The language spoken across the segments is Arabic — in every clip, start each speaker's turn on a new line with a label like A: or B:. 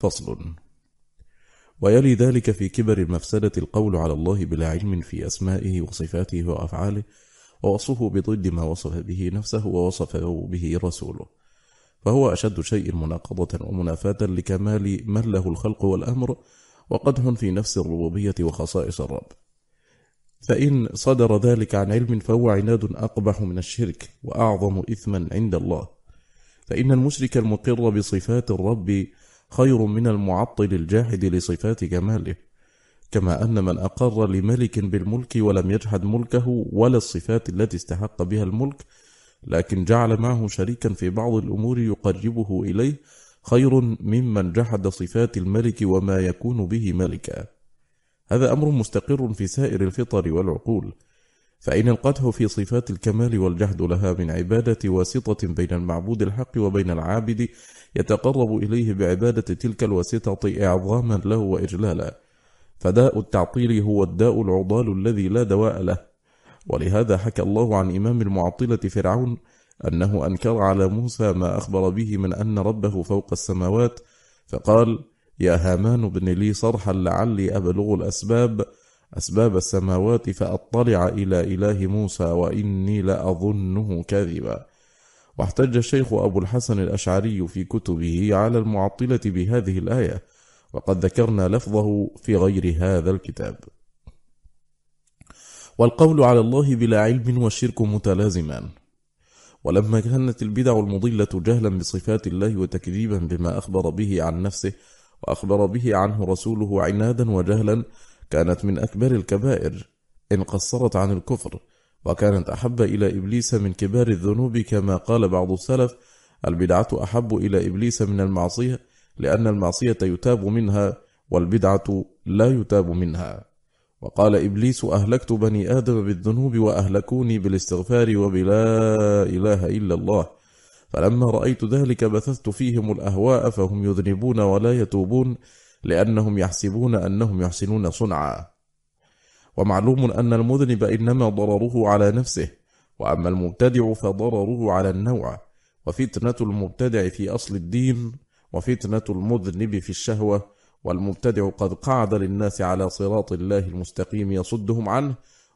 A: فصل. ويلي ذلك في كبر المفسدة القول على الله بلا علم في أسمائه وصفاته وأفعاله ووصفه بضد ما وصف به نفسه ووصفه به رسوله. فهو أشد شيء مناقضة ومنافاة لكمال من له الخلق والأمر وقدح في نفس الربوبية وخصائص الرب. فإن صدر ذلك عن علم فهو عناد أقبح من الشرك وأعظم إثما عند الله. فإن المشرك المقر بصفات الرب خير من المعطل الجاحد لصفات كماله كما أن من أقر لملك بالملك ولم يجحد ملكه ولا الصفات التي استحق بها الملك لكن جعل معه شريكا في بعض الأمور يقربه إليه خير ممن جحد صفات الملك وما يكون به ملكا. هذا أمر مستقر في سائر الفطر والعقول. فإن القدح في صفات الكمال والجحد لها من عبادة واسطة بين المعبود الحق وبين العابد يتقرب إليه بعبادة تلك الواسطة إعظاما له وإجلالا. فداء التعطيل هو الداء العضال الذي لا دواء له. ولهذا حكى الله عن إمام المعطلة فرعون أنه أنكر على موسى ما أخبر به من أن ربه فوق السماوات فقال يا هامان ابن لي صرحا لعلي أبلغ الأسباب أسباب السماوات فأطلع إلى إله موسى وإني لأظنه كاذبا. واحتج الشيخ أبو الحسن الأشعري في كتبه على المعطلة بهذه الآية وقد ذكرنا لفظه في غير هذا الكتاب. والقول على الله بلا علم والشرك متلازمان ولما كانت البدع المضلة جهلا بصفات الله وتكذيبا بما أخبر به عن نفسه وأخبر به عنه رسوله عنادا وجهلا كانت من أكبر الكبائر إن قصرت عن الكفر وكانت أحب إلى إبليس من كبار الذنوب كما قال بعض السلف البدعة أحب إلى إبليس من المعصية لأن المعصية يتاب منها والبدعة لا يتاب منها. وقال إبليس أهلكت بني آدم بالذنوب وأهلكوني بالاستغفار وبلا إله إلا الله. فلما رأيت ذلك بثثت فيهم الأهواء فهم يذنبون ولا يتوبون لأنهم يحسبون أنهم يحسنون صنعا. ومعلوم أن المذنب إنما ضرره على نفسه وأما المبتدع فضرره على النوع. وفتنة المبتدع في أصل الدين وفتنة المذنب في الشهوة. والمبتدع قد قعد للناس على صراط الله المستقيم يصدهم عنه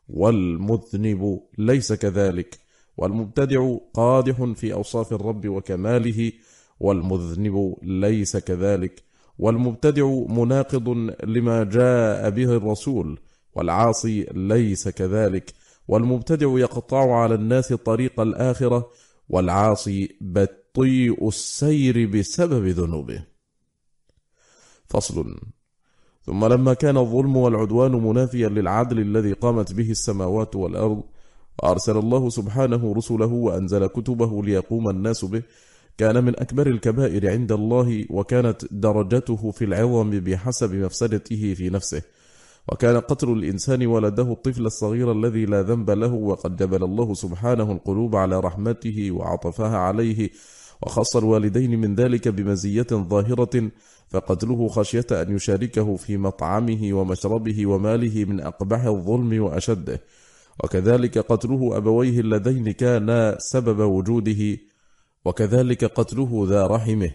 A: والمذنب ليس كذلك. والمبتدع قادح في أوصاف الرب وكماله والمذنب ليس كذلك. والمبتدع مناقض لما جاء به الرسول والعاصي ليس كذلك. والمبتدع يقطع على الناس طريق الآخرة والعاصي بطيء السير بسبب ذنوبه. فصل. ثم لما كان الظلم والعدوان منافيا للعدل الذي قامت به السماوات والأرض أرسل الله سبحانه رسله وأنزل كتبه ليقوم الناس به كان من أكبر الكبائر عند الله وكانت درجته في العظم بحسب مفسدته في نفسه. وكان قتل الإنسان ولده الطفل الصغير الذي لا ذنب له وقد جبل الله سبحانه القلوب على رحمته وعطفها عليه وخص الوالدين من ذلك بمزية ظاهرة فقتله خشية أن يشاركه في مطعمه ومشربه وماله من أقبح الظلم وأشده. وكذلك قتله أبويه اللذين كانا سبب وجوده وكذلك قتله ذا رحمه.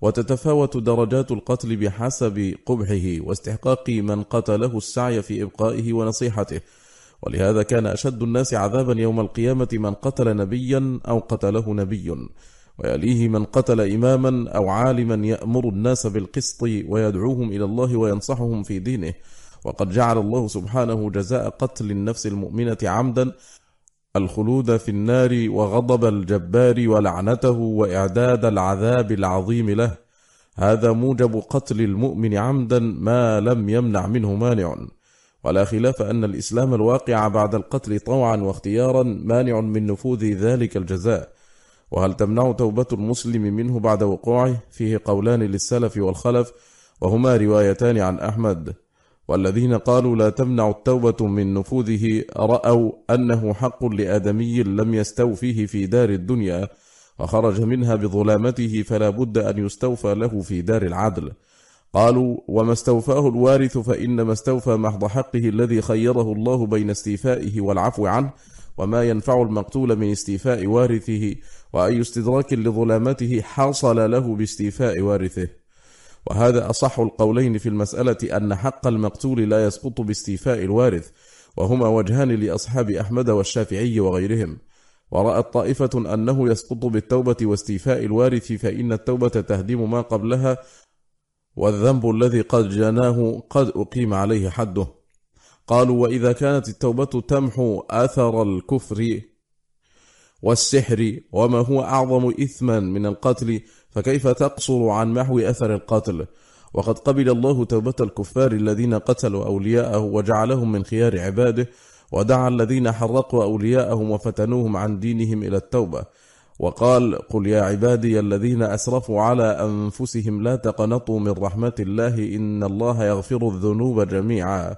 A: وتتفاوت درجات القتل بحسب قبحه واستحقاق من قتله السعي في إبقائه ونصيحته. ولهذا كان أشد الناس عذابا يوم القيامة من قتل نبيا أو قتله نبي. ويليه من قتل إماما أو عالما يأمر الناس بالقسط ويدعوهم إلى الله وينصحهم في دينه. وقد جعل الله سبحانه جزاء قتل النفس المؤمنة عمدا الخلود في النار وغضب الجبار ولعنته وإعداد العذاب العظيم له. هذا موجب قتل المؤمن عمدا ما لم يمنع منه مانع. ولا خلاف أن الإسلام الواقع بعد القتل طوعا واختيارا مانع من نفوذ ذلك الجزاء. وهل تمنع توبة المسلم منه بعد وقوعه؟ فيه قولان للسلف والخلف وهما روايتان عن أحمد. والذين قالوا لا تمنع التوبة من نفوذه رأوا أنه حق لآدمي لم يستوفيه في دار الدنيا وخرج منها بظلامته فلا بد أن يستوفى له في دار العدل. قالوا وما استوفاه الوارث فإنما استوفى محض حقه الذي خيره الله بين استيفائه والعفو عنه وما ينفع المقتول من استيفاء وارثه وأي استدراك لظلامته حصل له باستيفاء وارثه. وهذا أصح القولين في المسألة أن حق المقتول لا يسقط باستيفاء الوارث وهما وجهان لأصحاب أحمد والشافعي وغيرهم. ورأت طائفة أنه يسقط بالتوبة واستيفاء الوارث فإن التوبة تهدم ما قبلها والذنب الذي قد جناه قد أقيم عليه حده. قالوا وإذا كانت التوبة تمحو أثر الكفر والسحر وما هو أعظم إثما من القتل فكيف تقصر عن محو أثر القتل؟ وقد قبل الله توبة الكفار الذين قتلوا أولياءه وجعلهم من خيار عباده ودعا الذين حرقوا أولياءهم وفتنوهم عن دينهم إلى التوبة. وقال قل يا عبادي الذين أسرفوا على أنفسهم لا تقنطوا من رحمة الله إن الله يغفر الذنوب جميعا.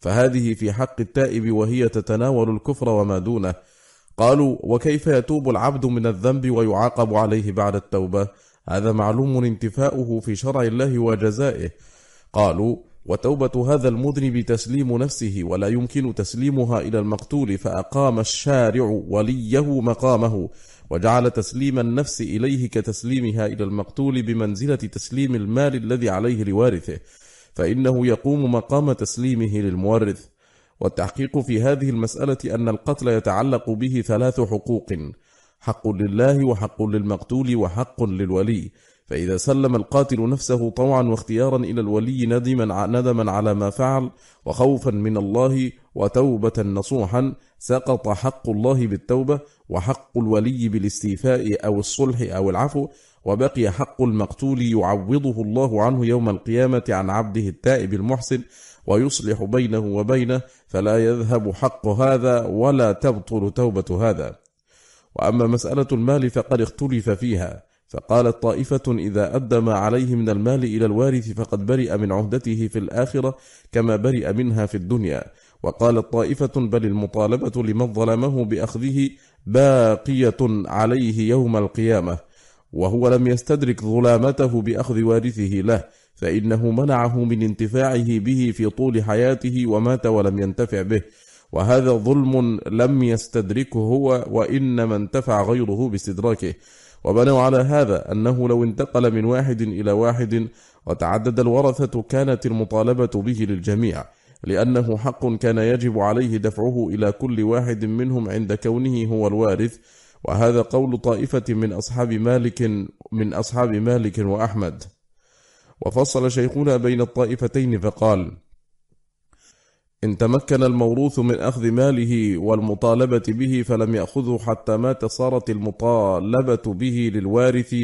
A: فهذه في حق التائب وهي تتناول الكفر وما دونه. قالوا وكيف يتوب العبد من الذنب ويعاقب عليه بعد التوبة؟ هذا معلوم انتفاؤه في شرع الله وجزائه. قالوا وتوبة هذا المذنب تسليم نفسه ولا يمكن تسليمها إلى المقتول فأقام الشارع وليه مقامه وجعل تسليم النفس إليه كتسليمها إلى المقتول بمنزلة تسليم المال الذي عليه لوارثه فإنه يقوم مقام تسليمه للمورث. والتحقيق في هذه المسألة أن القتل يتعلق به ثلاث حقوق. حق لله وحق للمقتول وحق للولي. فإذا سلم القاتل نفسه طوعا واختيارا إلى الولي ندما ندما على ما فعل وخوفا من الله وتوبة نصوحا سقط حق الله بالتوبة وحق الولي بالاستيفاء أو الصلح أو العفو وبقي حق المقتول يعوضه الله عنه يوم القيامة عن عبده التائب المحسن ويصلح بينه وبينه فلا يذهب حق هذا ولا تبطل توبة هذا. وأما مسألة المال فقد اختلف فيها فقالت طائفة إذا أدى ما عليه من المال إلى الوارث فقد برئ من عهدته في الآخرة كما برئ منها في الدنيا. وقالت طائفة بل المطالبة لمن ظلمه بأخذه باقية عليه يوم القيامة وهو لم يستدرك ظلامته بأخذ وارثه له فإنه منعه من انتفاعه به في طول حياته ومات ولم ينتفع به. وهذا ظلم لم يستدركه هو وإنما انتفع غيره باستدراكه. وبنوا على هذا أنه لو انتقل من واحد إلى واحد وتعدد الورثة كانت المطالبة به للجميع لأنه حق كان يجب عليه دفعه إلى كل واحد منهم عند كونه هو الوارث. وهذا قول طائفة من أصحاب مالك من أصحاب مالك وأحمد. وفصل شيخنا بين الطائفتين فقال إن تمكن الموروث من أخذ ماله والمطالبة به فلم يأخذه حتى مات صارت المطالبة به للوارث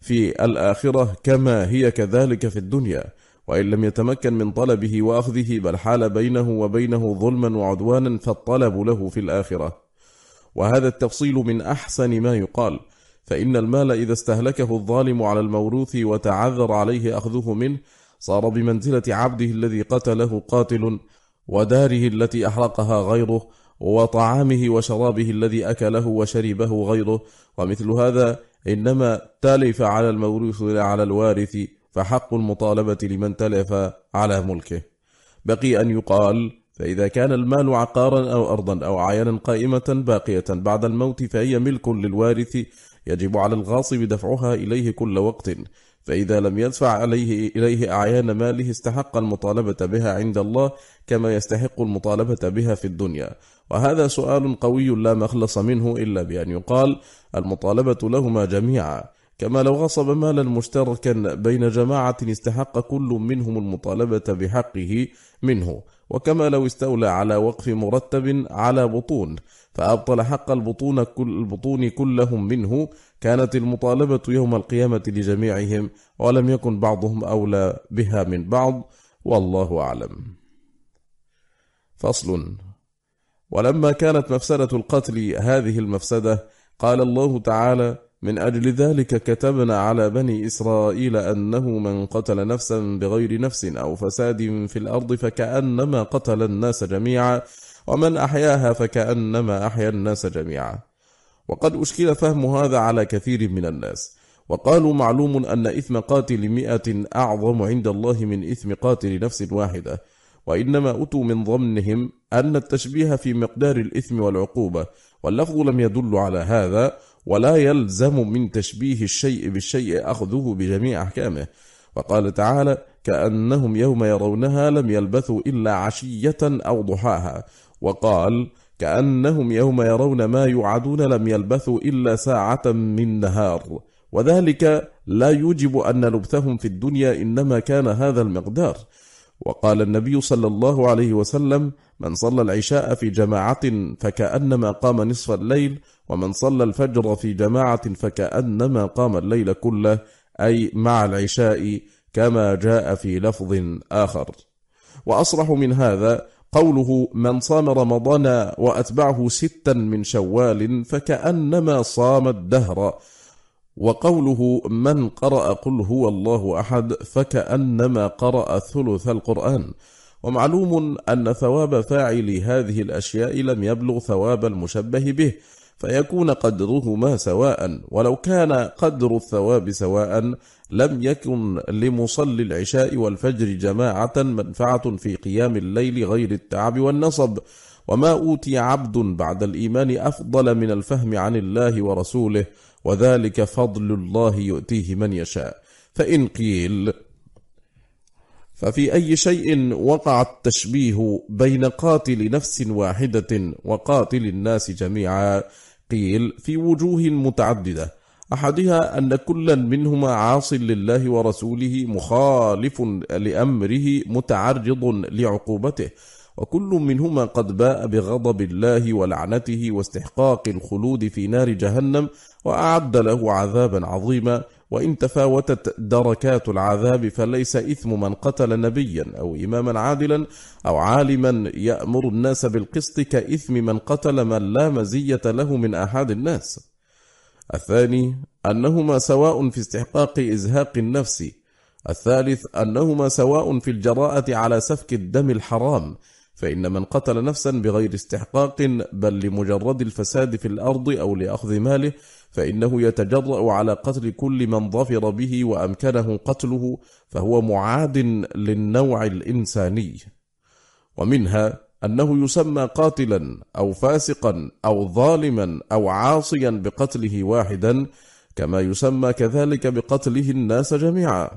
A: في الآخرة كما هي كذلك في الدنيا. وإن لم يتمكن من طلبه وأخذه بل حال بينه وبينه ظلما وعدوانا فالطلب له في الآخرة. وهذا التفصيل من أحسن ما يقال. فإن المال إذا استهلكه الظالم على الموروث وتعذر عليه أخذه منه صار بمنزلة عبده الذي قتله قاتل وداره التي أحرقها غيره وطعامه وشرابه الذي أكله وشربه غيره. ومثل هذا إنما تلف على الموروث لا على الوارث فحق المطالبة لمن تلف على ملكه. بقي أن يقال فإذا كان المال عقارا أو أرضا أو عينا قائمة باقية بعد الموت فهي ملك للوارث يجب على الغاصب دفعها إليه كل وقت. فإذا لم يدفع عليه إليه أعيان ماله استحق المطالبة بها عند الله كما يستحق المطالبة بها في الدنيا. وهذا سؤال قوي لا مخلص منه إلا بأن يقال المطالبة لهما جميعا. كما لو غصب مالا مشتركا بين جماعة استحق كل منهم المطالبة بحقه منه. وكما لو استولى على وقف مرتب على بطون. فأبطل حق البطون, كل البطون كلهم منه. كانت المطالبة يوم القيامة لجميعهم ولم يكن بعضهم أولى بها من بعض. والله أعلم. فصل. ولما كانت مفسدة القتل هذه المفسدة قال الله تعالى من أجل ذلك كتبنا على بني إسرائيل أنه من قتل نفسا بغير نفس أو فساد في الأرض فكأنما قتل الناس جميعا ومن أحياها فكأنما أحيا الناس جميعا. وقد أشكل فهم هذا على كثير من الناس. وقالوا معلوم أن إثم قاتل مئة أعظم عند الله من إثم قاتل نفس واحدة. وإنما أتوا من ضمنهم أن التشبيه في مقدار الإثم والعقوبة. واللفظ لم يدل على هذا ولا يلزم من تشبيه الشيء بالشيء أخذه بجميع أحكامه. وقال تعالى كأنهم يوم يرونها لم يلبثوا إلا عشية أو ضحاها. وقال كأنهم يوم يرون ما يوعدون لم يلبثوا إلا ساعة من نهار. وذلك لا يوجب أن لبثهم في الدنيا إنما كان هذا المقدار. وقال النبي صلى الله عليه وسلم من صلى العشاء في جماعة فكأنما قام نصف الليل ومن صلى الفجر في جماعة فكأنما قام الليل كله أي مع العشاء كما جاء في لفظ آخر. وأصرح من هذا قوله من صام رمضان وأتبعه ستا من شوال فكأنما صام الدهر. وقوله من قرأ قل هو الله أحد فكأنما قرأ ثلث القرآن. ومعلوم أن ثواب فاعل هذه الأشياء لم يبلغ ثواب المشبه به. فيكون قدرهما سواء ولو كان قدر الثواب سواء لم يكن لمصلي العشاء والفجر جماعة منفعة في قيام الليل غير التعب والنصب. وما أوتي عبد بعد الإيمان أفضل من الفهم عن الله ورسوله وذلك فضل الله يؤتيه من يشاء. فإن قيل ففي أي شيء وقع التشبيه بين قاتل نفس واحدة وقاتل الناس جميعا؟ قيل في وجوه متعددة. أحدها أن كلا منهما عاص لله ورسوله مخالف لأمره متعرض لعقوبته. وكل منهما قد باء بغضب الله ولعنته واستحقاق الخلود في نار جهنم وأعد له عذابا عظيما. وإن تفاوتت دركات العذاب فليس إثم من قتل نبيا أو إماما عادلا أو عالما يأمر الناس بالقسط كإثم من قتل من لا مزية له من أحد الناس. الثاني أنهما سواء في استحقاق إزهاق النفس. الثالث أنهما سواء في الجراءة على سفك الدم الحرام. فإن من قتل نفسا بغير استحقاق بل لمجرد الفساد في الأرض أو لأخذ ماله فإنه يتجرأ على قتل كل من ظفر به وأمكنه قتله فهو معاد للنوع الإنساني. ومنها أنه يسمى قاتلا أو فاسقا أو ظالما أو عاصيا بقتله واحدا كما يسمى كذلك بقتله الناس جميعا.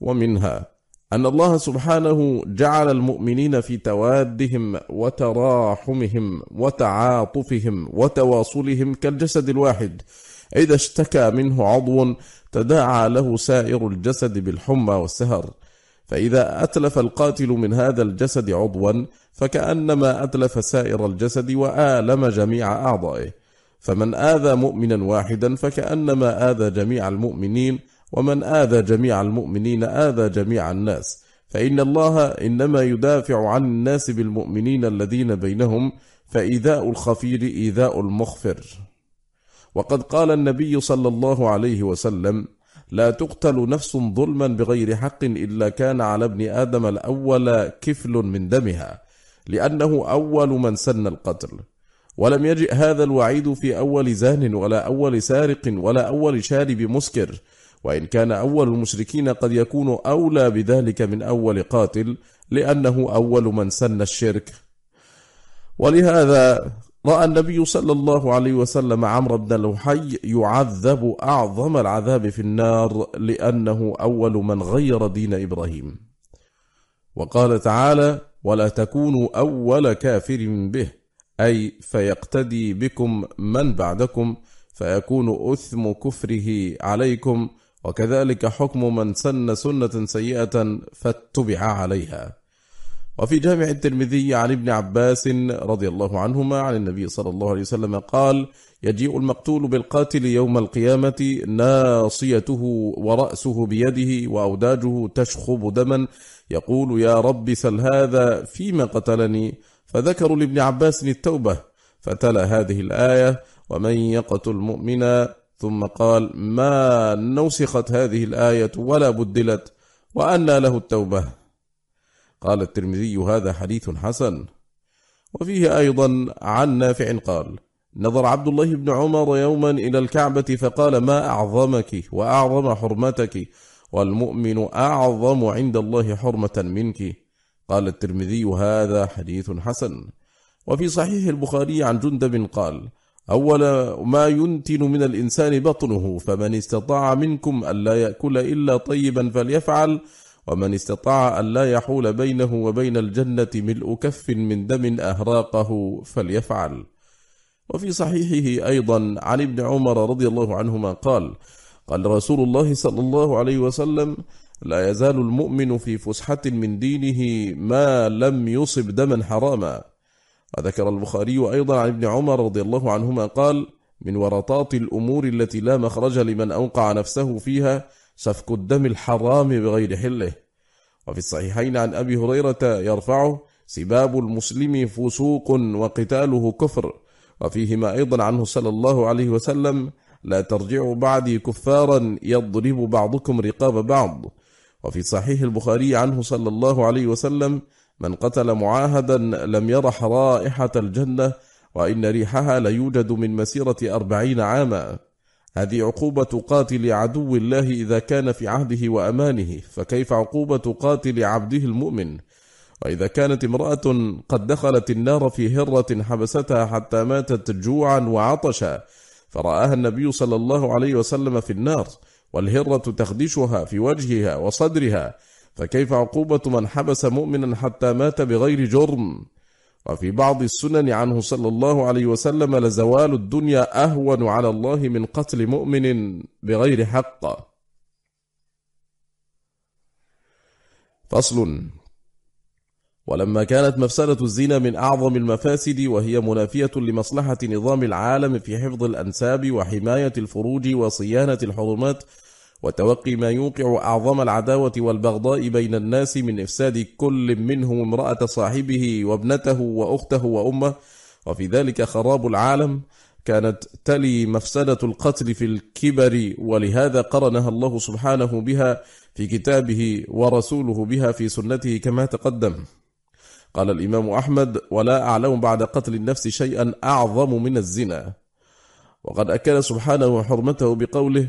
A: ومنها أن الله سبحانه جعل المؤمنين في توادهم وتراحمهم وتعاطفهم وتواصلهم كالجسد الواحد. إذا اشتكى منه عضو تداعى له سائر الجسد بالحمى والسهر. فإذا أتلف القاتل من هذا الجسد عضوا فكأنما أتلف سائر الجسد وآلم جميع أعضائه. فمن آذى مؤمنا واحدا فكأنما آذى جميع المؤمنين ومن آذى جميع المؤمنين آذى جميع الناس. فإن الله إنما يدافع عن الناس بالمؤمنين الذين بينهم فإيذاء الخفير إيذاء المخفر. وقد قال النبي صلى الله عليه وسلم لا تقتل نفس ظلما بغير حق إلا كان على ابن آدم الأول كفل من دمها لأنه أول من سن القتل. ولم يجئ هذا الوعيد في أول زان ولا أول سارق ولا أول شارب مسكر وإن كان أول المشركين قد يكون أولى بذلك من أول قاتل لأنه أول من سن الشرك. ولهذا رأى النبي صلى الله عليه وسلم عمرو بن لوحي يعذب أعظم العذاب في النار لأنه أول من غير دين إبراهيم. وقال تعالى ولا تكونوا أول كافر به. أي فيقتدي بكم من بعدكم فيكون أثم كفره عليكم وكذلك حكم من سن سنة سيئة فاتبع عليها. وفي جامع الترمذي عن ابن عباس رضي الله عنهما عن النبي صلى الله عليه وسلم قال يجيء المقتول بالقاتل يوم القيامة ناصيته ورأسه بيده وأوداجه تشخب دما يقول يا رب سل هذا فيما قتلني؟ فذكروا لابن عباس التوبة فتلا هذه الآية ومن يقتل مؤمنا ثم قال ما نوسخت هذه الآية ولا بدلت وأنى له التوبة. قال الترمذي هذا حديث حسن. وفيه أيضا عن نافع قال نظر عبد الله بن عمر يوما إلى الكعبة فقال ما أعظمك وأعظم حرمتك والمؤمن أعظم عند الله حرمة منك. قال الترمذي هذا حديث حسن. وفي صحيح البخاري عن جندب قال أول ما ينتن من الإنسان بطنه فمن استطاع منكم ألا يأكل إلا طيبا فليفعل ومن استطاع ألا يحول بينه وبين الجنة ملء كف من دم أهراقه فليفعل. وفي صحيحه أيضا عن ابن عمر رضي الله عنهما قال قال رسول الله صلى الله عليه وسلم لا يزال المؤمن في فسحة من دينه ما لم يصب دما حراما. وذكر البخاري أيضا عن ابن عمر رضي الله عنهما قال من ورطات الأمور التي لا مخرج لمن أوقع نفسه فيها سفك الدم الحرام بغير حله. وفي الصحيحين عن أبي هريرة يرفعه سباب المسلم فسوق وقتاله كفر. وفيهما أيضا عنه صلى الله عليه وسلم لا ترجعوا بعدي كفارا يضرب بعضكم رقاب بعض. وفي صحيح البخاري عنه صلى الله عليه وسلم من قتل معاهدا لم يرح رائحة الجنة وإن ريحها ليوجد من مسيرة أربعين عاما. هذه عقوبة قاتل عدو الله إذا كان في عهده وأمانه فكيف عقوبة قاتل عبده المؤمن؟ وإذا كانت امرأة قد دخلت النار في هرة حبستها حتى ماتت جوعا وعطشا فرآها النبي صلى الله عليه وسلم في النار والهرة تخدشها في وجهها وصدرها فكيف عقوبة من حبس مؤمنا حتى مات بغير جرم؟ وفي بعض السنن عنه صلى الله عليه وسلم لزوال الدنيا أهون على الله من قتل مؤمن بغير حق. فصل ولما كانت مفسدة الزنا من أعظم المفاسد وهي منافية لمصلحة نظام العالم في حفظ الأنساب وحماية الفروج وصيانة الحرمات وتوقي ما يوقع أعظم العداوة والبغضاء بين الناس من إفساد كل منهم امرأة صاحبه وابنته وأخته وأمه. وفي ذلك خراب العالم كانت تلي مفسدة القتل في الكبر ولهذا قرنها الله سبحانه بها في كتابه ورسوله بها في سنته كما تقدم. قال الإمام أحمد ولا أعلم بعد قتل النفس شيئا أعظم من الزنا وقد أكد سبحانه حرمته بقوله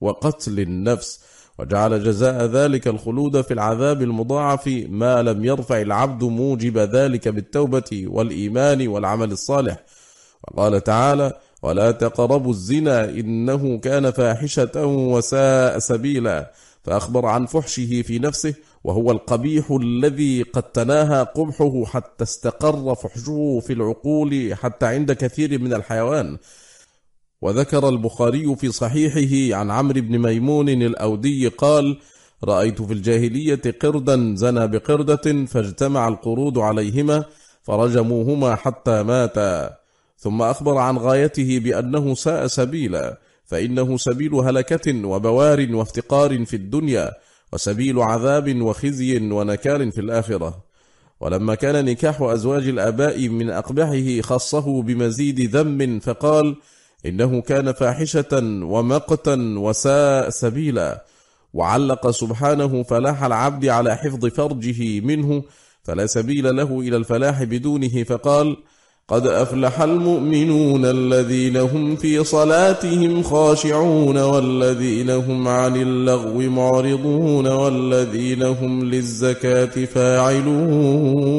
A: وقتل النفس وجعل جزاء ذلك الخلود في العذاب المضاعف ما لم يرفع العبد موجب ذلك بالتوبة والإيمان والعمل الصالح. وقال تعالى ولا تقربوا الزنا إنه كان فاحشة وساء سبيلا. فأخبر عن فحشه في نفسه وهو القبيح الذي قد تناهى قبحه حتى استقر فحشه في العقول حتى عند كثير من الحيوان. وذكر البخاري في صحيحه عن عمرو بن ميمون الأودي قال رأيت في الجاهلية قردا زنى بقردة فاجتمع القرود عليهما فرجموهما حتى ماتا. ثم أخبر عن غايته بأنه ساء سبيلا فإنه سبيل هلكة وبوار وافتقار في الدنيا وسبيل عذاب وخزي ونكال في الآخرة. ولما كان نكاح أزواج الآباء من أقبحه خصه بمزيد ذم فقال إنه كان فاحشة ومقتا وساء سبيلا. وعلق سبحانه فلاح العبد على حفظ فرجه منه فلا سبيل له إلى الفلاح بدونه فقال قد أفلح المؤمنون الذين هم في صلاتهم خاشعون والذين هم عن اللغو معرضون والذين هم للزكاة فاعلون.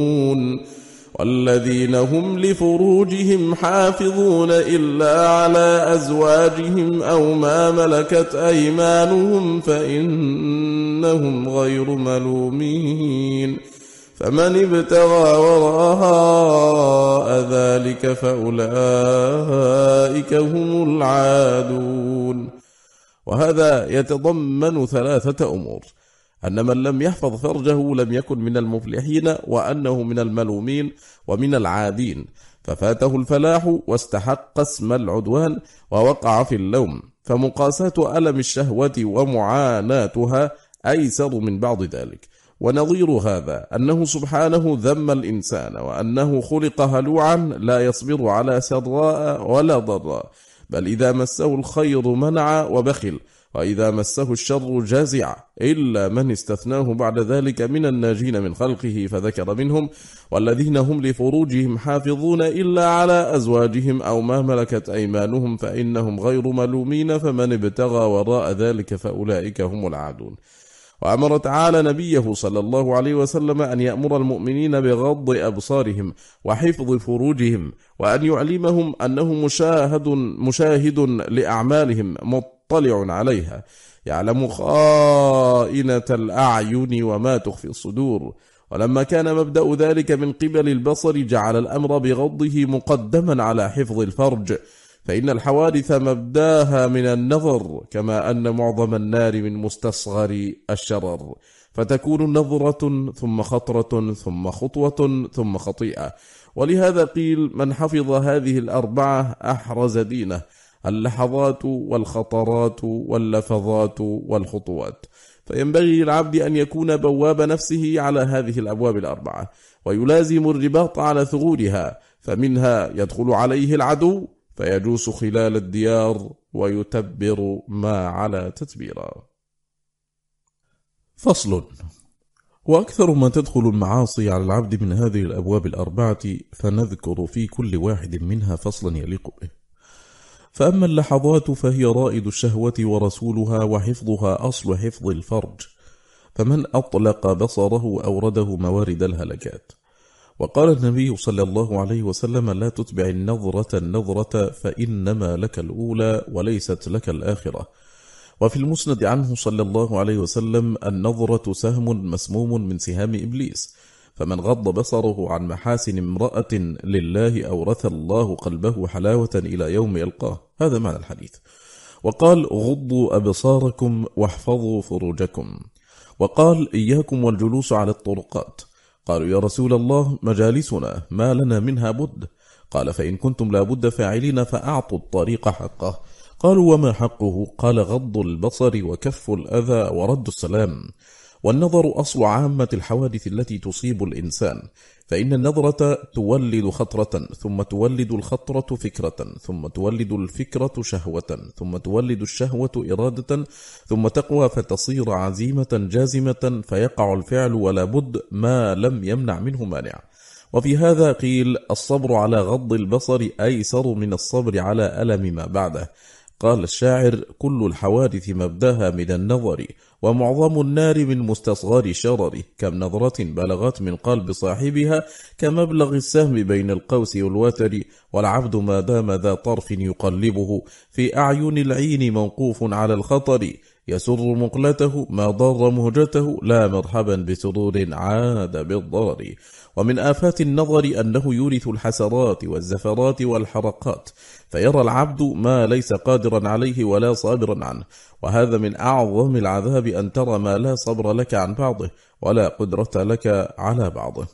A: والذين هم لفروجهم حافظون إلا على أزواجهم أو ما ملكت أيمانهم فإنهم غير ملومين فمن ابتغى وراء ذلك فأولئك هم العادون وهذا يتضمن ثلاثة أمور أن من لم يحفظ فرجه لم يكن من المفلحين وأنه من الملومين ومن العادين. ففاته الفلاح واستحق اسم العدوان ووقع في اللوم. فمقاساة ألم الشهوة ومعاناتها أيسر من بعض ذلك. ونظير هذا أنه سبحانه ذم الإنسان وأنه خلق هلوعا لا يصبر على سراء ولا ضراء. بل إذا مسه الخير منع وبخل. وإذا مسه الشر جازع إلا من استثناه بعد ذلك من الناجين من خلقه فذكر منهم والذين هم لفروجهم حافظون إلا على أزواجهم أو ما ملكت أيمانهم فإنهم غير ملومين فمن ابتغى وراء ذلك فأولئك هم العادون. وأمر تعالى نبيه صلى الله عليه وسلم أن يأمر المؤمنين بغض أبصارهم وحفظ فروجهم وأن يعلمهم أنه مشاهد, مشاهد لأعمالهم مطلع عليها. يعلم خائنة الأعين وما تخفي الصدور. ولما كان مبدأ ذلك من قبل البصر جعل الأمر بغضه مقدما على حفظ الفرج. فإن الحوادث مبداها من النظر كما أن معظم النار من مستصغر الشرر. فتكون نظرة ثم خطرة ثم خطوة ثم خطيئة. ولهذا قيل من حفظ هذه الأربعة أحرز دينه. اللحظات والخطرات واللفظات والخطوات. فينبغي للعبد أن يكون بواب نفسه على هذه الأبواب الأربعة ويلازم الرباط على ثغورها فمنها يدخل عليه العدو فيجوس خلال الديار ويتبر ما على تتبيرا. فصل. وأكثر ما تدخل المعاصي على العبد من هذه الأبواب الأربعة فنذكر في كل واحد منها فصلا يليق به. فأما اللحظات فهي رائد الشهوة ورسولها وحفظها أصل حفظ الفرج فمن أطلق بصره أورده موارد الهلكات. وقال النبي صلى الله عليه وسلم لا تتبع النظرة النظرة فإنما لك الأولى وليست لك الآخرة. وفي المسند عنه صلى الله عليه وسلم النظرة سهم مسموم من سهام إبليس. فمن غض بصره عن محاسن امرأة لله أورث الله قلبه حلاوة إلى يوم يلقاه. هذا معنى الحديث. وقال غضوا أبصاركم واحفظوا فروجكم. وقال إياكم والجلوس على الطرقات. قالوا يا رسول الله مجالسنا ما لنا منها بد. قال فإن كنتم لا بد فاعلين فأعطوا الطريق حقه. قالوا وما حقه؟ قال غض البصر وكف الأذى ورد السلام. والنظر أصل عامة الحوادث التي تصيب الإنسان فإن النظرة تولد خطرة ثم تولد الخطرة فكرة ثم تولد الفكرة شهوة ثم تولد الشهوة إرادة ثم تقوى فتصير عزيمة جازمة فيقع الفعل ولا بد ما لم يمنع منه مانع. وفي هذا قيل الصبر على غض البصر أيسر من الصبر على ألم ما بعده. قال الشاعر كل الحوادث مبدأها من النظر ومعظم النار من مستصغر الشرر كم نظرة بلغت من قلب صاحبها كمبلغ السهم بين القوس والوتر والعبد ما دام ذا طرف يقلبه في أعين العين موقوف على الخطر يسر مقلته ما ضر مهجته لا مرحبا بسرور عاد بالضرر. ومن آفات النظر أنه يورث الحسرات والزفرات والحرقات فيرى العبد ما ليس قادرا عليه ولا صابرا عنه. وهذا من أعظم العذاب أن ترى ما لا صبر لك عن بعضه ولا قدرة لك على بعضه.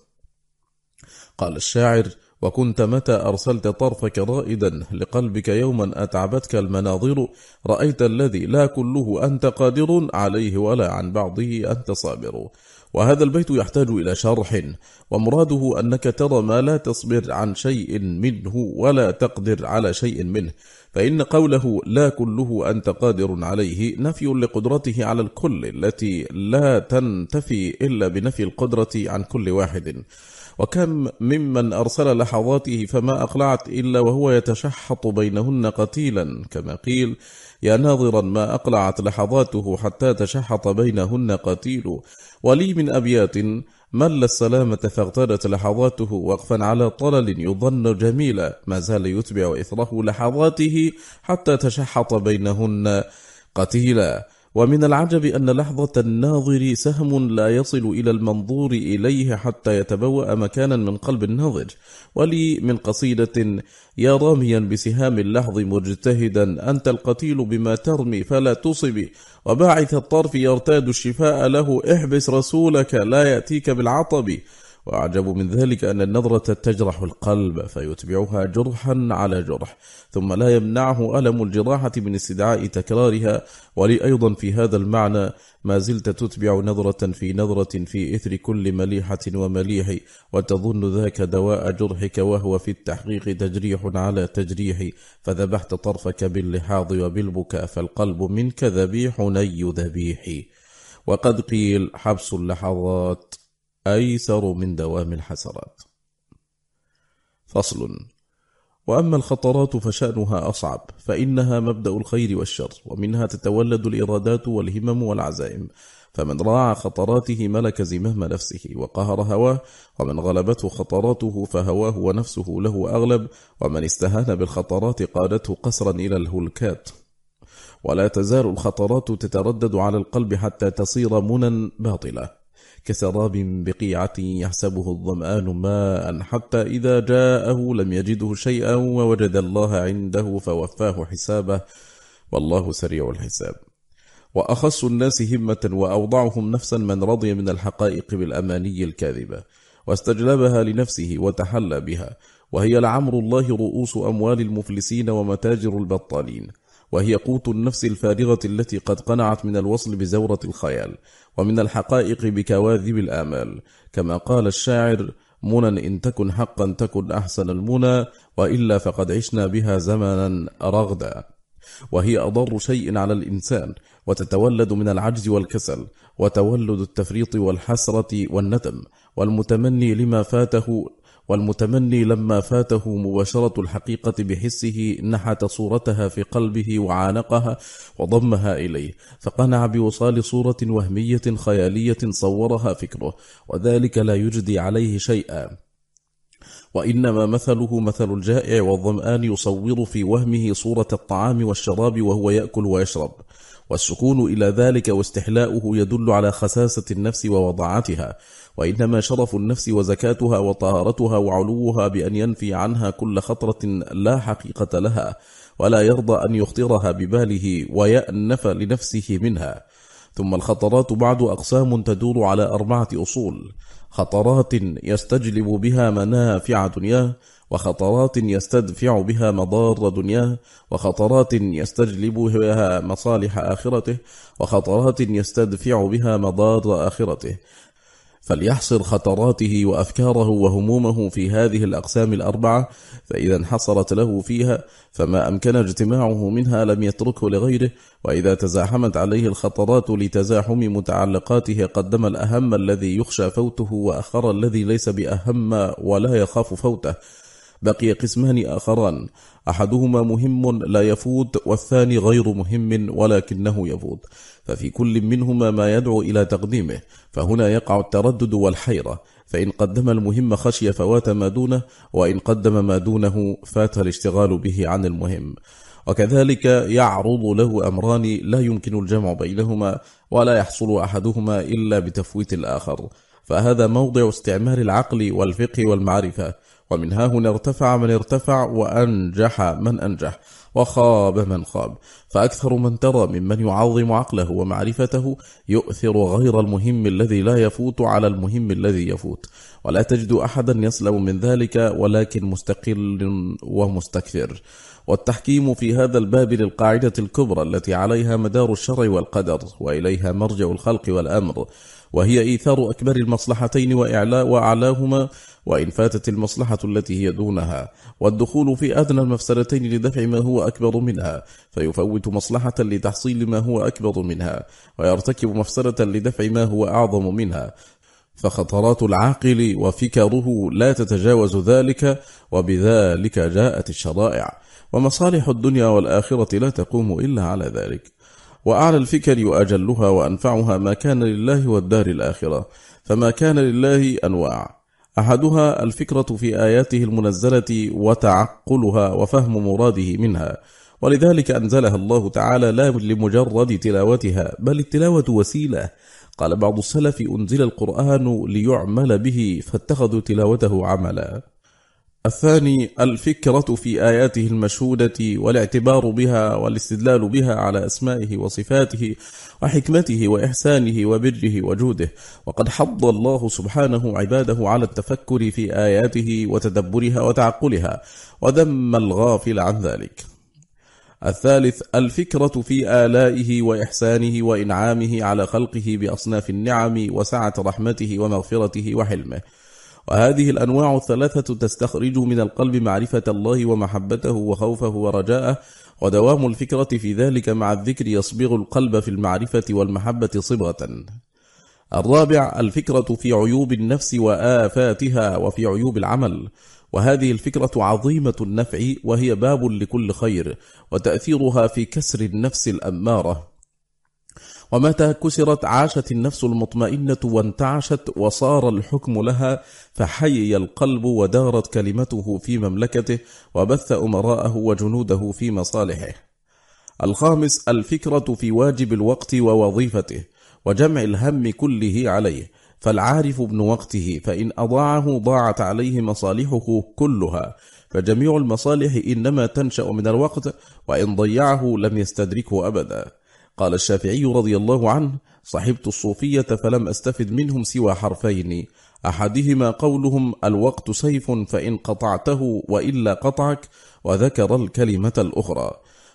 A: قال الشاعر وكنت متى أرسلت طرفك رائدا لقلبك يوما أتعبتك المناظر رأيت الذي لا كله أنت قادر عليه ولا عن بعضه أنت صابر. وهذا البيت يحتاج إلى شرح ومراده أنك ترى ما لا تصبر عن شيء منه ولا تقدر على شيء منه فإن قوله لا كله أنت قادر عليه نفي لقدرته على الكل التي لا تنتفي إلا بنفي القدرة عن كل واحد. وكم ممن أرسل لحظاته فما أقلعت إلا وهو يتشحط بينهن قتيلا كما قيل يا ناظرا ما أقلعت لحظاته حتى تشحط بينهن قتيل ولي من أبيات مل السلامة فاغتدت لحظاته وقفا على طلل يظن جميلا ما زال يتبع إثره لحظاته حتى تشحط بينهن قتيلا. ومن العجب أن لحظة الناظر سهم لا يصل إلى المنظور إليه حتى يتبوأ مكانا من قلب الناظر. ولي من قصيدة يا راميا بسهام اللحظ مجتهدا أنت القتيل بما ترمي فلا تصب. وباعث الطرف يرتاد الشفاء له احبس رسولك لا يأتيك بالعطب. وأعجب من ذلك أن النظرة تجرح القلب فيتبعها جرحا على جرح ثم لا يمنعه ألم الجراحة من استدعاء تكرارها. ولي أيضا في هذا المعنى ما زلت تتبع نظرة في نظرة في إثر كل مليحة ومليح وتظن ذاك دواء جرحك وهو في التحقيق تجريح على تجريح فذبحت طرفك باللحاظ وبالبكاء فالقلب منك ذبيح ني ذبيح وقد قيل حبس اللحظات. أيسر من دوام الحسرات. فصل. وأما الخطرات فشأنها أصعب فإنها مبدأ الخير والشر ومنها تتولد الإرادات والهمم والعزائم. فمن راعى خطراته ملك زمام نفسه وقهر هواه ومن غلبته خطراته فهواه ونفسه له أغلب ومن استهان بالخطرات قادته قسرا إلى الهلكات. ولا تزال الخطرات تتردد على القلب حتى تصير منى باطلة كسراب بقيعة يحسبه الظمآن ماء حتى إذا جاءه لم يجده شيئا ووجد الله عنده فوفاه حسابه. والله سريع الحساب. وأخص الناس همة وأوضعهم نفسا من رضي من الحقائق بالأماني الكاذبة. واستجلبها لنفسه وتحلى بها. وهي لعمر الله رؤوس أموال المفلسين ومتاجر البطالين. وهي قوت النفس الفارغة التي قد قنعت من الوصل بزورة الخيال ومن الحقائق بكواذب الآمال. كما قال الشاعر منى إن تكن حقا تكن أحسن المنى وإلا فقد عشنا بها زمنا رغدا. وهي أضر شيء على الإنسان وتتولد من العجز والكسل وتولد التفريط والحسرة والندم والمتمني لما فاته والمتمني لما فاته مباشرة الحقيقة بحسه نحت صورتها في قلبه وعانقها وضمها إليه فقنع بوصال صورة وهمية خيالية صورها فكره وذلك لا يجدي عليه شيئا. وإنما مثله مثل الجائع والظمآن يصور في وهمه صورة الطعام والشراب وهو يأكل ويشرب. والسكون إلى ذلك واستحلاؤه يدل على خساسة النفس ووضعتها. وإنما شرف النفس وزكاتها وطهارتها وعلوها بأن ينفي عنها كل خطرة لا حقيقة لها ولا يرضى أن يخطرها بباله ويأنف لنفسه منها. ثم الخطرات بعد أقسام تدور على أربعة أصول. خطرات يستجلب بها منافع دنياه وخطرات يستدفع بها مضار دنياه وخطرات يستجلب بها مصالح آخرته وخطرات يستدفع بها مضار آخرته. فليحصر خطراته وأفكاره وهمومه في هذه الأقسام الأربعة فإذا انحصرت له فيها فما أمكن اجتماعه منها لم يتركه لغيره وإذا تزاحمت عليه الخطرات لتزاحم متعلقاته قدم الأهم الذي يخشى فوته وأخر الذي ليس بأهم ولا يخاف فوته. بقي قسمان آخران أحدهما مهم لا يفوت والثاني غير مهم ولكنه يفوت. ففي كل منهما ما يدعو إلى تقديمه فهنا يقع التردد والحيرة فإن قدم المهم خشي فوات ما دونه وإن قدم ما دونه فات الاشتغال به عن المهم. وكذلك يعرض له أمران لا يمكن الجمع بينهما ولا يحصل أحدهما إلا بتفويت الآخر. فهذا موضع استعمال العقل والفقه والمعرفة ومن ها هنا ارتفع من ارتفع وأنجح من أنجح. وخاب من خاب. فأكثر من ترى ممن يعظم عقله ومعرفته يؤثر غير المهم الذي لا يفوت على المهم الذي يفوت. ولا تجد أحدا يسلم من ذلك ولكن مستقل ومستكثر. والتحكيم في هذا الباب للقاعدة الكبرى التي عليها مدار الشرع والقدر وإليها مرجع الخلق والأمر. وهي إيثار أكبر المصلحتين وإعلاء وأعلاهما وإن فاتت المصلحة التي هي دونها. والدخول في أدنى المفسدتين لدفع ما هو أكبر منها فيفوت مصلحة لتحصيل ما هو أكبر منها ويرتكب مفسدة لدفع ما هو أعظم منها. فخطرات العاقل وفكره لا تتجاوز ذلك وبذلك جاءت الشرائع. ومصالح الدنيا والآخرة لا تقوم إلا على ذلك. وأعلى الفكر وأجلها وأنفعها ما كان لله والدار الآخرة. فما كان لله أنواع. أحدها الفكرة في آياته المنزلة وتعقلها وفهم مراده منها. ولذلك أنزلها الله تعالى لا لمجرد تلاوتها بل التلاوة وسيلة. قال بعض السلف أنزل القرآن ليعمل به فاتخذوا تلاوته عملا. الثاني الفكرة في آياته المشهودة والاعتبار بها والاستدلال بها على أسمائه وصفاته وحكمته وإحسانه وبره وجوده. وقد حض الله سبحانه عباده على التفكر في آياته وتدبرها وتعقلها وذم الغافل عن ذلك. الثالث الفكرة في آلائه وإحسانه وإنعامه على خلقه بأصناف النعم وسعة رحمته ومغفرته وحلمه. وهذه الأنواع الثلاثة تستخرج من القلب معرفة الله ومحبته وخوفه ورجاءه ودوام الفكرة في ذلك مع الذكر يصبغ القلب في المعرفة والمحبة صبغة. الرابع الفكرة في عيوب النفس وآفاتها وفي عيوب العمل. وهذه الفكرة عظيمة النفع وهي باب لكل خير وتأثيرها في كسر النفس الأمارة. ومتى كسرت عاشت النفس المطمئنة وانتعشت وصار الحكم لها فحيي القلب ودارت كلمته في مملكته وبث أمراءه وجنوده في مصالحه. الخامس الفكرة في واجب الوقت ووظيفته وجمع الهم كله عليه فالعارف ابن وقته فإن أضاعه ضاعت عليه مصالحه كلها فجميع المصالح إنما تنشأ من الوقت وإن ضيعه لم يستدركه أبدا. قال الشافعي رضي الله عنه صحبت الصوفية فلم أستفد منهم سوى حرفين. أحدهما قولهم الوقت سيف فإن قطعته وإلا قطعك. وذكر الكلمة الأخرى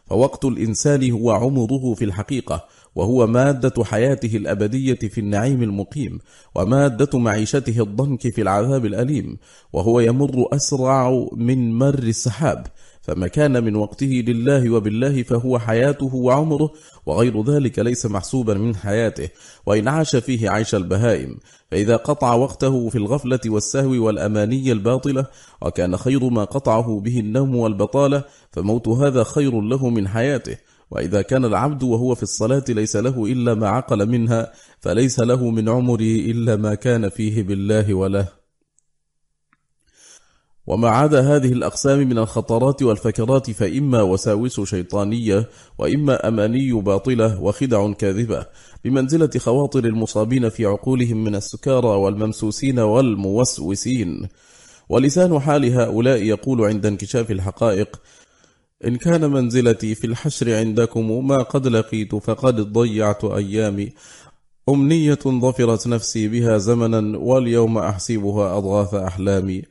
A: فوقت الإنسان هو عمره في الحقيقة وهو مادة حياته الأبدية في النعيم المقيم ومادة معيشته الضنك في العذاب الأليم وهو يمر أسرع من مر السحاب. فما كان من وقته لله وبالله فهو حياته وعمره وغير ذلك ليس محسوبا من حياته وإن عاش فيه عيش البهائم. فإذا قطع وقته في الغفلة والسهو والأماني الباطلة وكان خير ما قطعه به النوم والبطالة فموت هذا خير له من حياته. وإذا كان العبد وهو في الصلاة ليس له إلا ما عقل منها فليس له من عمره إلا ما كان فيه بالله وله. وما عدا هذه الأقسام من الخطرات والفكرات فإما وساوس شيطانية وإما أماني باطلة وخدع كاذبة. بمنزلة خواطر المصابين في عقولهم من السكارى والممسوسين والموسوسين. ولسان حال هؤلاء يقول عند انكشاف الحقائق إن كان منزلتي في الحشر عندكم ما قد لقيت فقد ضيعت أيامي. أمنية ظفرت نفسي بها زمنا واليوم أحسبها أضغاث أحلامي.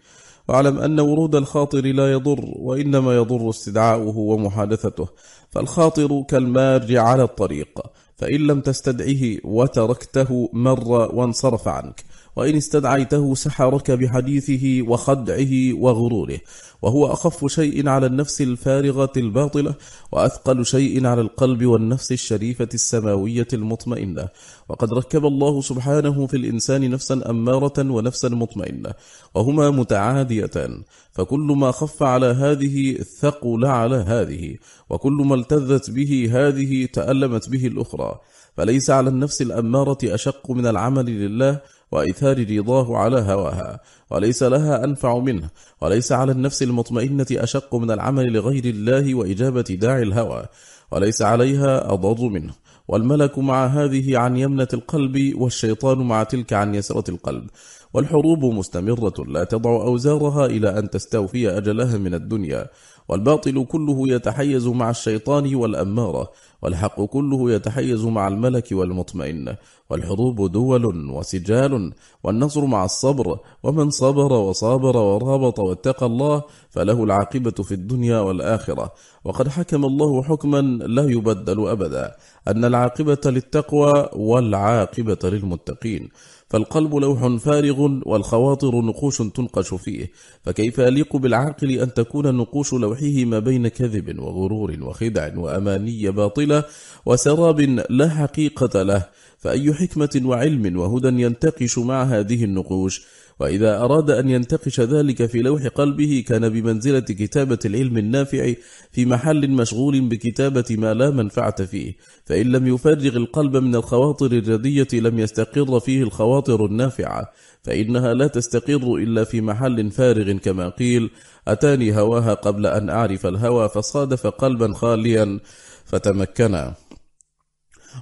A: واعلم أن ورود الخاطر لا يضر وإنما يضر استدعاؤه ومحادثته. فالخاطر كالمار على الطريق فإن لم تستدعه وتركته مر وانصرف عنك. وإن استدعيته سحرك بحديثه وخدعه وغروره. وهو أخف شيء على النفس الفارغة الباطلة وأثقل شيء على القلب والنفس الشريفة السماوية المطمئنة. وقد ركب الله سبحانه في الإنسان نفسا أمارة ونفسا مطمئنة وهما متعاديتان. فكل ما خف على هذه ثقل على هذه وكل ما التذت به هذه تألمت به الأخرى. فليس على النفس الأمارة أشق من العمل لله وإثار رضاه على هواها وليس لها أنفع منه وليس على النفس المطمئنة أشق من العمل لغير الله وإجابة داعي الهوى وليس عليها أضر منه. والملك مع هذه عن يمنة القلب والشيطان مع تلك عن يسرة القلب. والحروب مستمرة لا تضع أوزارها إلى أن تستوفي أجلها من الدنيا. والباطل كله يتحيز مع الشيطان والأمارة والحق كله يتحيز مع الملك والمطمئن والحروب دول وسجال والنصر مع الصبر ومن صبر وصابر ورابط واتقى الله فله العاقبة في الدنيا والآخرة. وقد حكم الله حكما لا يبدل أبدا أن العاقبة للتقوى والعاقبة للمتقين. فالقلب لوح فارغ والخواطر نقوش تنقش فيه. فكيف يليق بالعاقل أن تكون نقوش لوحه ما بين كذب وغرور وخدع وأماني باطلة وسراب لا حقيقة له؟ فأي حكمة وعلم وهدى ينتقش مع هذه النقوش. وإذا أراد أن ينتقش ذلك في لوح قلبه كان بمنزلة كتابة العلم النافع في محل مشغول بكتابة ما لا منفعة فيه. فإن لم يفرغ القلب من الخواطر الردية لم يستقر فيه الخواطر النافعة. فإنها لا تستقر إلا في محل فارغ كما قيل. أتاني هواها قبل أن أعرف الهوى فصادف قلبا خاليا فتمكنا.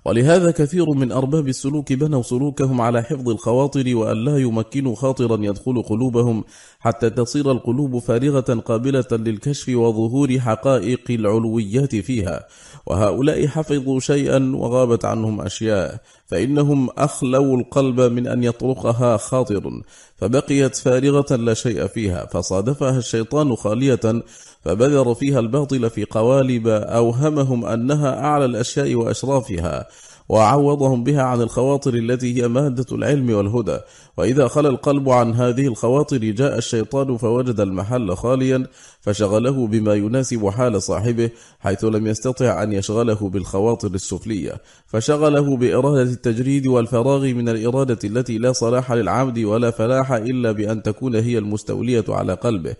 A: ولهذا كثير من أرباب السلوك بنوا سلوكهم على حفظ الخواطر وأن لا يمكنوا خاطرا يدخل قلوبهم حتى تصير القلوب فارغة قابلة للكشف وظهور حقائق العلويات فيها. وهؤلاء حفظوا شيئا وغابت عنهم أشياء فإنهم أخلوا القلب من أن يطرقها خاطر فبقيت فارغة لا شيء فيها فصادفها الشيطان خالية فبذر فيها الباطل في قوالب أوهمهم أنها أعلى الأشياء وأشرافها وعوضهم بها عن الخواطر التي هي مادة العلم والهدى. وإذا خلى القلب عن هذه الخواطر جاء الشيطان فوجد المحل خاليا فشغله بما يناسب حال صاحبه حيث لم يستطع أن يشغله بالخواطر السفلية. فشغله بإرادة التجريد والفراغ من الإرادة التي لا صلاح للعبد ولا فلاح إلا بأن تكون هي المستولية على قلبه.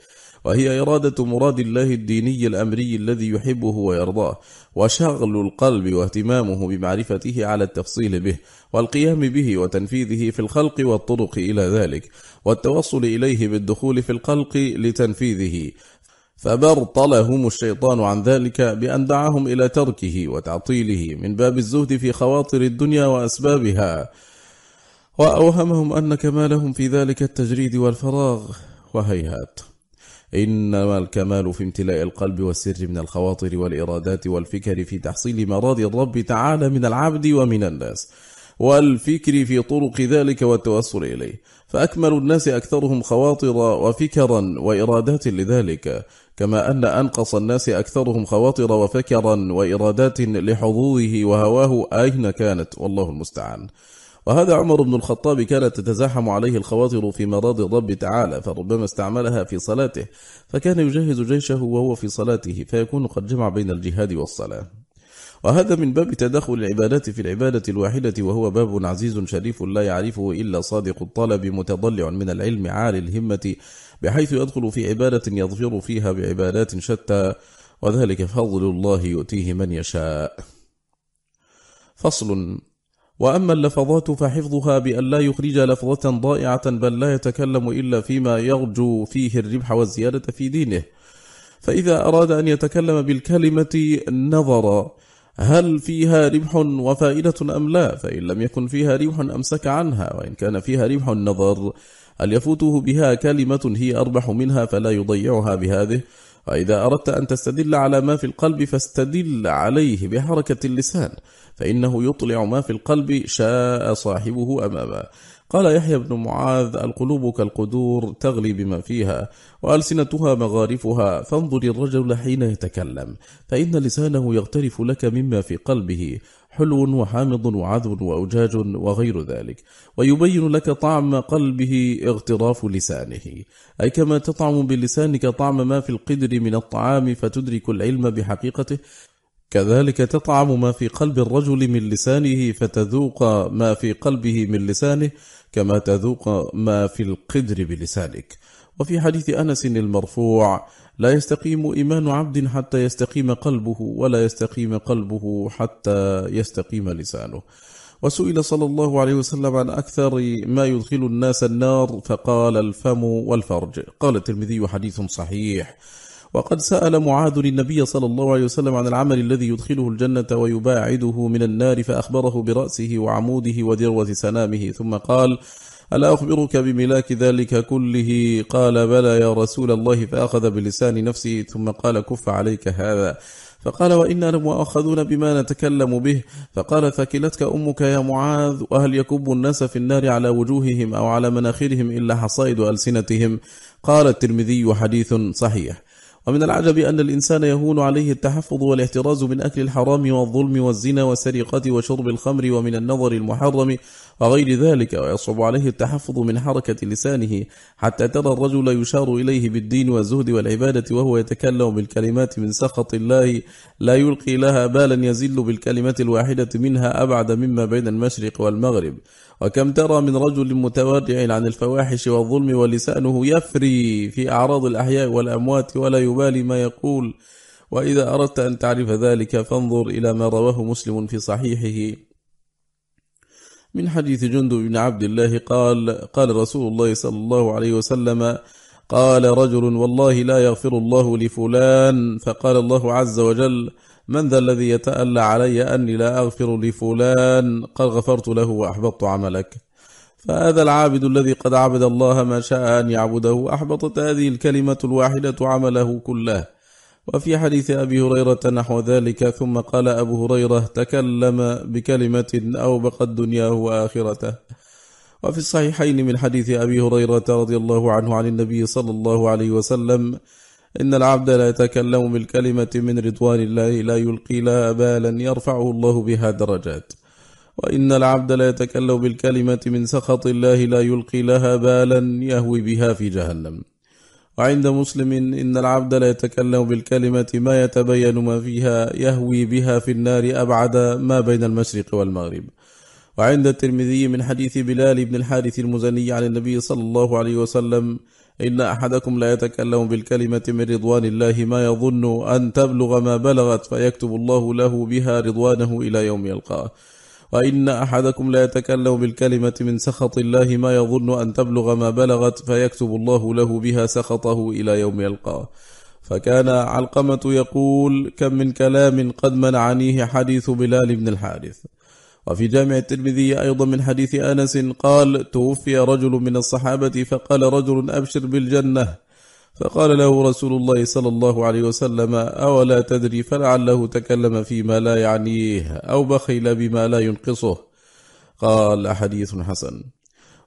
A: وهي إرادة مراد الله الديني الأمري الذي يحبه ويرضاه وشغل القلب واهتمامه بمعرفته على التفصيل به والقيام به وتنفيذه في الخلق والطرق إلى ذلك والتوصل إليه بالدخول في الخلق لتنفيذه. فبرطلهم الشيطان عن ذلك بأن دعاهم إلى تركه وتعطيله من باب الزهد في خواطر الدنيا وأسبابها. وأوهمهم أن كمالهم في ذلك التجريد والفراغ وهيهات. إنما الكمال في امتلاء القلب والسر من الخواطر والإرادات والفكر في تحصيل مراضي الرب تعالى من العبد ومن الناس والفكر في طرق ذلك والتوسل إليه. فأكمل الناس أكثرهم خواطر وفكرا وإرادات لذلك كما أن أنقص الناس أكثرهم خواطر وفكرا وإرادات لحظوظه وهواه أين كانت؟ والله المستعان. وهذا عمر بن الخطاب كانت تتزاحم عليه الخواطر في مراض الرب تعالى فربما استعملها في صلاته فكان يجهز جيشه وهو في صلاته فيكون قد جمع بين الجهاد والصلاة. وهذا من باب تدخل العبادات في العبادة الواحدة وهو باب عزيز شريف لا يعرفه إلا صادق الطلب متضلع من العلم عالي الهمة بحيث يدخل في عبادة يظفر فيها بعبادات شتى وذلك فضل الله يؤتيه من يشاء. فصل وأما اللفظات فحفظها بأن لا يخرج لفظة ضائعة بل لا يتكلم إلا فيما يرجو فيه الربح والزيادة في دينه. فإذا أراد أن يتكلم بالكلمة نظر هل فيها ربح وفائدة أم لا فإن لم يكن فيها ربح أمسك عنها وإن كان فيها ربح نظر هل يفوته بها كلمة هي أربح منها فلا يضيعها بهذه؟ وإذا أردت أن تستدل على ما في القلب فاستدل عليه بحركة اللسان فإنه يطلع ما في القلب شاء صاحبه أمامه. قال يحيى بن معاذ القلوب كالقدور تغلي بما فيها وألسنتها مغارفها فانظر الرجل حين يتكلم فإن لسانه يغترف لك مما في قلبه. حلو وحامض وعذب وأوجاج وغير ذلك ويبين لك طعم قلبه اغتراف لسانه. أي كما تطعم بلسانك طعم ما في القدر من الطعام فتدرك العلم بحقيقته. كذلك تطعم ما في قلب الرجل من لسانه فتذوق ما في قلبه من لسانه كما تذوق ما في القدر بلسانك. وفي حديث أنس المرفوع لا يستقيم إيمان عبد حتى يستقيم قلبه ولا يستقيم قلبه حتى يستقيم لسانه. وسئل صلى الله عليه وسلم عن أكثر ما يدخل الناس النار فقال الفم والفرج. قال الترمذي حديث صحيح. وقد سأل معاذ النبي صلى الله عليه وسلم عن العمل الذي يدخله الجنة ويباعده من النار فأخبره برأسه وعموده وذروة سنامه ثم قال ألا أخبرك بملاك ذلك كله؟ قال بلى يا رسول الله فأخذ بلسان نفسه ثم قال كف عليك هذا. فقال وإنا لمؤاخذون بما نتكلم به. فقال ثكلتك أمك يا معاذ وهل يكب الناس في النار على وجوههم أو على مناخرهم إلا حصائد ألسنتهم؟ قال الترمذي حديث صحيح. ومن العجب أن الإنسان يهون عليه التحفظ والاحتراز من أكل الحرام والظلم والزنا والسرقة وشرب الخمر ومن النظر المحرم وغير ذلك ويصعب عليه التحفظ من حركة لسانه حتى ترى الرجل يشار إليه بالدين والزهد والعبادة وهو يتكلم بالكلمات من سخط الله لا يلقي لها بالا يزل بالكلمة الواحدة منها أبعد مما بين المشرق والمغرب. وكم ترى من رجل متوارع عن الفواحش والظلم ولسانه يفري في أعراض الأحياء والأموات ولا يبالي ما يقول. وإذا أردت أن تعرف ذلك فانظر إلى ما رواه مسلم في صحيحه. من حديث جند بن عبد الله قال قال رسول الله صلى الله عليه وسلم قال رجل والله لا يغفر الله لفلان فقال الله عز وجل من ذا الذي يتألى علي أني لا أغفر لفلان قد غفرت له وأحبطت عملك. فهذا العابد الذي قد عبد الله ما شاء أن يعبده أحبطت هذه الكلمة الواحدة عمله كله. وفي حديث أبي هريرة نحو ذلك ثم قال أبو هريرة تكلم بكلمة أوبقت دنياه وآخرته. وفي الصحيحين من حديث أبي هريرة رضي الله عنه عن النبي صلى الله عليه وسلم إن العبد لا يتكلم بالكلمة من رضوان الله لا يلقي لها بالا يرفعه الله بها درجات. وإن العبد لا يتكلم بالكلمة من سخط الله لا يلقي لها بالا يهوي بها في جهنم. وعند مسلم إن العبد لا يتكلم بالكلمة ما يتبين ما فيها يهوي بها في النار أبعد ما بين المشرق والمغرب. وعند الترمذي من حديث بلال بن الحارث المزني عن النبي صلى الله عليه وسلم إن أحدكم لا يتكلم بالكلمة من رضوان الله ما يظن أن تبلغ ما بلغت فيكتب الله له بها رضوانه إلى يوم يلقاه. وإن أحدكم لا يتكلم بالكلمة من سخط الله ما يظن أن تبلغ ما بلغت فيكتب الله له بها سخطه إلى يوم يلقاه. فكان علقمة يقول كم من كلام قد منعنيه حديث بلال بن الحارث. وفي جامع الترمذي أيضا من حديث أنس قال توفي رجل من الصحابة فقال رجل أبشر بالجنة. فقال له رسول الله صلى الله عليه وسلم أولا تدري فلعله تكلم فيما لا يعنيه أو بخل بما لا ينقصه؟ قال حديث حسن.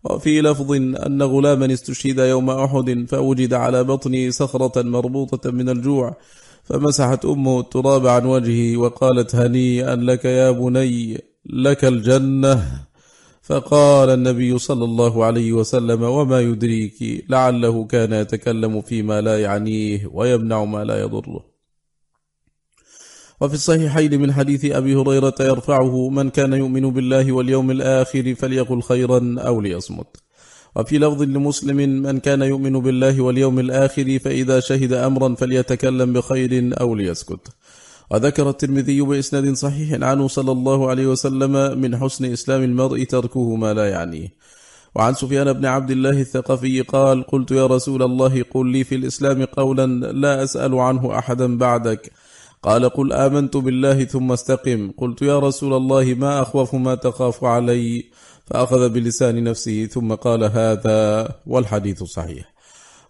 A: وفي لفظ أن غلاما استشهد يوم أحد فوجد على بطنه صخرة مربوطة من الجوع فمسحت أمه التراب عن وجهه وقالت هنيئا لك يا بني لك الجنة. فقال النبي صلى الله عليه وسلم وما يدريك لعله كان يتكلم فيما لا يعنيه ويمنع ما لا يضره. وفي الصحيحين من حديث أبي هريرة يرفعه من كان يؤمن بالله واليوم الآخر فليقل خيرا أو ليصمت. وفي لفظ لمسلم من كان يؤمن بالله واليوم الآخر فإذا شهد أمرا فليتكلم بخير أو ليسكت. وذكر الترمذي بإسناد صحيح عنه صلى الله عليه وسلم من حسن إسلام المرء تركه ما لا يعنيه وعن سفيان بن عبد الله الثقفي قال قلت يا رسول الله قل لي في الإسلام قولا لا أسأل عنه أحدا بعدك. قال قل آمنت بالله ثم استقم. قلت يا رسول الله ما أخوف ما تخاف علي؟ فأخذ بلسان نفسه ثم قال هذا والحديث صحيح.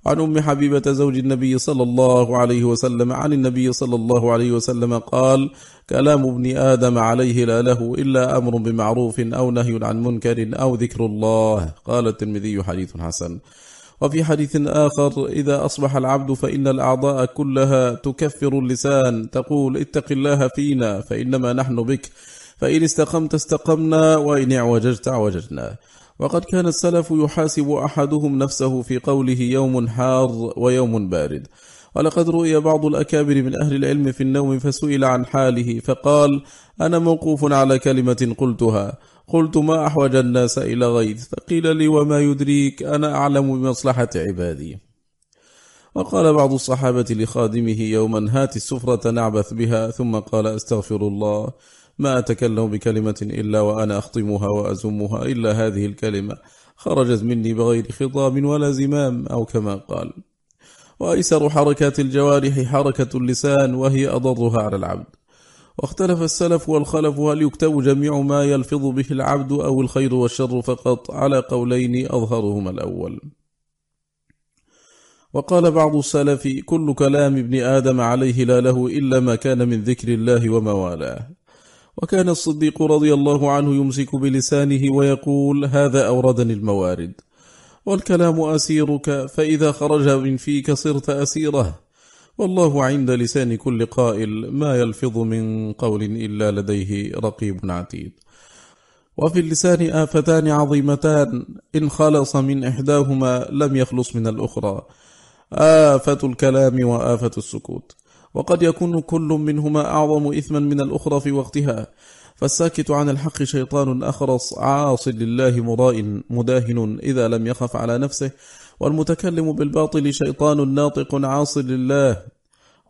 A: عن أم حبيبة زوج النبي صلى الله عليه وسلم عن النبي صلى الله عليه وسلم قال كلام ابن آدم عليه لا له إلا أمر بمعروف أو نهي عن منكر أو ذكر الله. قال الترمذي حديث حسن. وفي حديث آخر إذا أصبح العبد فإن الأعضاء كلها تكفر اللسان تقول اتق الله فينا فإنما نحن بك فإن استقمت استقمنا وإن اعوججت اعوججنا. وقد كان السلف يحاسب أحدهم نفسه في قوله يوم حار ويوم بارد. ولقد رؤي بعض الأكابر من أهل العلم في النوم فسئل عن حاله فقال أنا موقوف على كلمة قلتها. قلت ما أحوج الناس إلى غيث. فقيل لي وما يدريك؟ أنا أعلم بمصلحة عبادي. وقال بعض الصحابة لخادمه يوما هات السفرة نعبث بها. ثم قال أستغفر الله. ما أتكلم بكلمة إلا وأنا أخطمها وأزمها إلا هذه الكلمة خرجت مني بغير خطاب ولا زمام أو كما قال. وأيسر حركات الجوارح حركة اللسان وهي أضرها على العبد. واختلف السلف والخلف هل يكتب جميع ما يلفظ به العبد أو الخير والشر فقط على قولين أظهرهما الأول. وقال بعض السلف كل كلام ابن آدم عليه لا له إلا ما كان من ذكر الله وموالاه. وكان الصديق رضي الله عنه يمسك بلسانه ويقول هذا أوردني الموارد. والكلام أسيرك فإذا خرج من فيك صرت أسيره. والله عند لسان كل قائل ما يلفظ من قول إلا لديه رقيب عتيد. وفي اللسان آفتان عظيمتان إن خلص من إحداهما لم يخلص من الأخرى. آفة الكلام وآفة السكوت. وقد يكون كل منهما أعظم إثما من الأخرى في وقتها. فالساكت عن الحق شيطان أخرص عاص لله مراء مداهن إذا لم يخف على نفسه والمتكلم بالباطل شيطان ناطق عاص لله.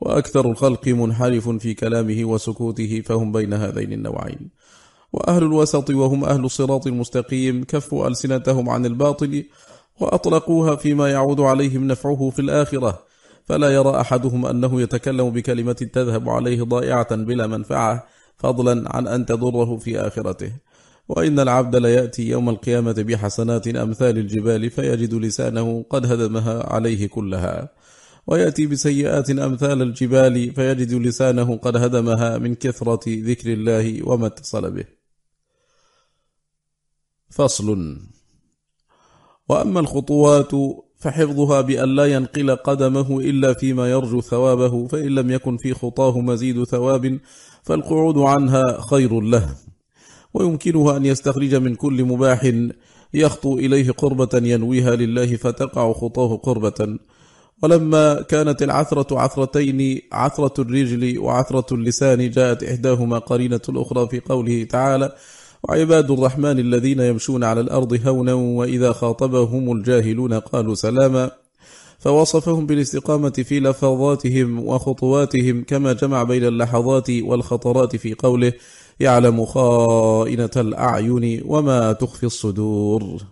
A: وأكثر الخلق منحرف في كلامه وسكوته فهم بين هذين النوعين. وأهل الوسط وهم أهل الصراط المستقيم كفوا ألسنتهم عن الباطل وأطلقوها فيما يعود عليهم نفعه في الآخرة.
B: فلا يرى أحدهم أنه يتكلم بكلمة تذهب عليه ضائعة بلا منفعة فضلا عن أن تضره في آخرته. وإن العبد ليأتي يوم القيامة بحسنات أمثال الجبال فيجد لسانه قد هدمها عليه كلها. ويأتي بسيئات أمثال الجبال فيجد لسانه قد هدمها من كثرة ذكر الله وما اتصل به. فصل. وأما الخطوات فحفظها بأن لا ينقل قدمه إلا فيما يرجو ثوابه فإن لم يكن في خطاه مزيد ثواب فالقعود عنها خير له. ويمكنه أن يستخرج من كل مباح يخطو إليه قربة ينويها لله فتقع خطاه قربة. ولما كانت العثرة عثرتين عثرة الرجل وعثرة اللسان جاءت إحداهما قرينة الأخرى في قوله تعالى وعباد الرحمن الذين يمشون على الأرض هونا وإذا خاطبهم الجاهلون قالوا سلاما فوصفهم بالاستقامة في لفظاتهم وخطواتهم كما جمع بين اللحظات والخطرات في قوله يعلم خائنة الأعين وما تخفي الصدور.